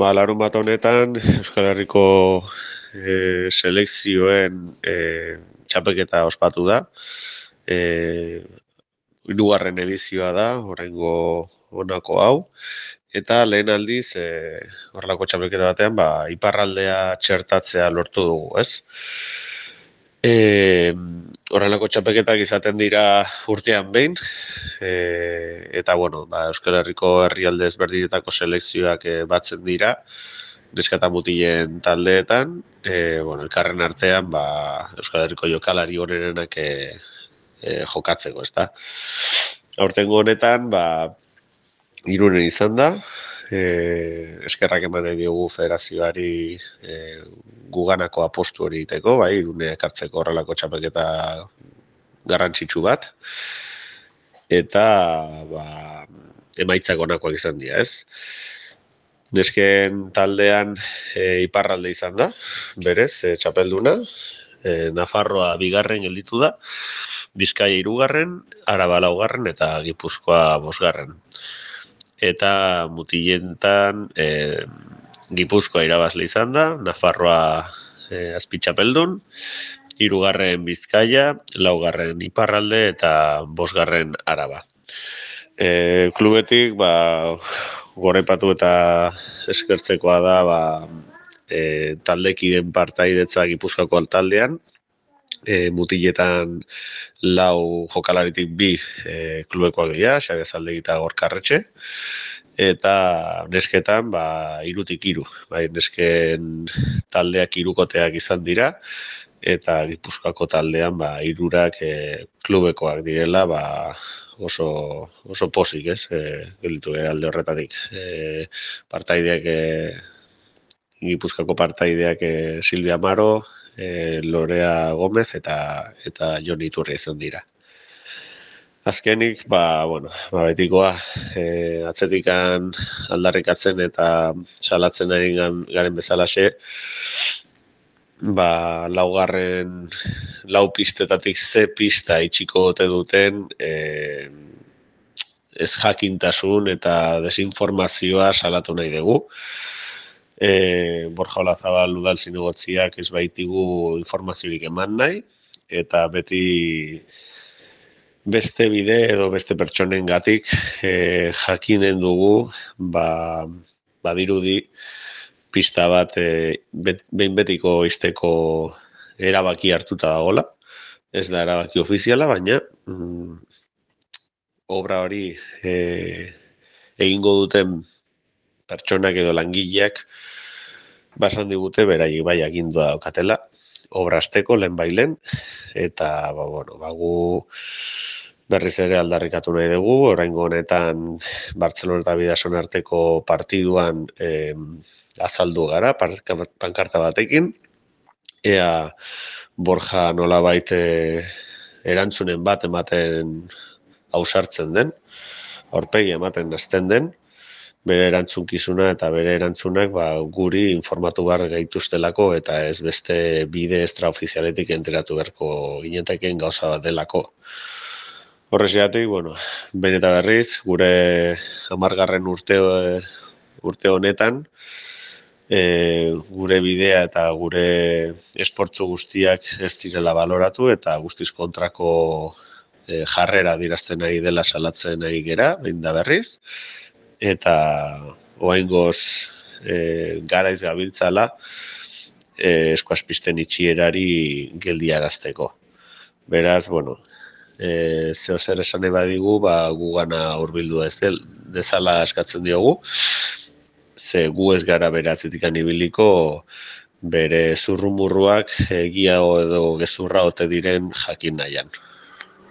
Ba, larun bat honetan Euskal Herriko e, selekzioen e, txapeketa ospatu da. E, irugarren edizioa da, horrengo honako hau. Eta lehen aldiz, e, horrelako txapeketa batean, ba, iparraldea txertatzea lortu dugu, ez? E, horrelako txapeketak izaten dira urtean behin, e, eta bueno, ba, Euskal Herriko herrialde ezberdinetako selekzioak e, batzen dira, neskata mutilen taldeetan, e, bueno, elkarren artean ba, Euskal Herriko jokalari honerenak e, e, jokatzeko, ezta? Aurtengo honetan, ba, irunen izan da, e, eskerrak eman nahi diogu federazioari e, guganako apostu hori iteko, bai, irune ekartzeko horrelako txapeketa garrantzitsu bat, eta ba, emaitzak onakoak izan dira, ez? Nesken taldean e, iparralde izan da, berez, e, txapelduna, e, Nafarroa bigarren gelditu da, Bizkaia irugarren, Araba laugarren eta Gipuzkoa bosgarren eta mutilentan e, Gipuzkoa irabazle izan da, Nafarroa e, azpitxapeldun, irugarren Bizkaia, laugarren Iparralde eta bosgarren Araba. E, klubetik, ba, gorepatu eta eskertzekoa da, ba, e, taldekiden partaidetza Gipuzkoako altaldean, e, mutiletan lau jokalaritik bi e, klubekoak dira, xabe zalde eta gorkarretxe, eta nesketan ba, irutik iru, bai, nesken taldeak irukoteak izan dira, eta gipuzkoako taldean ba, irurak e, klubekoak direla, ba, oso, oso posik, ez, e, gelditu alde horretatik. E, partaideak, e, gipuzkoako partaideak e, Silvia Amaro, e, Lorea Gomez eta eta Jon Iturri izan dira. Azkenik, ba, bueno, ba, betikoa, e, atzetikan aldarrikatzen eta salatzen ari garen bezalaxe, ba, laugarren, lau pistetatik ze pista itxiko ote duten, e, ez jakintasun eta desinformazioa salatu nahi dugu e, Borja Olazabal udal zinegotziak ez baitigu informaziorik eman nahi, eta beti beste bide edo beste pertsonen gatik e, jakinen dugu ba, badirudi pista bat e, bet, behin betiko izteko erabaki hartuta dagola. Ez da erabaki ofiziala, baina mm, obra hori e, egingo duten pertsonak edo langileak basan digute berai bai agindua daukatela obrasteko lehen bailen eta ba bueno ba gu berriz ere aldarrikatu nahi dugu oraingo honetan Barcelona eta Bidason arteko partiduan eh, azaldu gara pankarta batekin. Ea Borja nolabait eh, erantzunen bat ematen ausartzen den aurpegi ematen hasten den bere erantzunkizuna eta bere erantzunak ba, guri informatu behar gaituztelako eta ez beste bide extraofizialetik enteratu beharko gineteken gauza bat delako. Horrez jatik, bueno, behin eta berriz, gure amargarren urte, urte honetan, e, gure bidea eta gure esportzu guztiak ez direla baloratu eta guztiz kontrako e, jarrera dirazten nahi dela salatzen nahi gera, behin da berriz eta oaingoz e, garaiz gabiltzala e, eskoazpisten itxierari geldiarazteko. Beraz, bueno, e, zeo zer esan eba digu, ba, gugana urbildu ez del, dezala eskatzen diogu, ze gu ez gara beratzetik anibiliko bere zurrumurruak egia edo gezurra ote diren jakin nahian.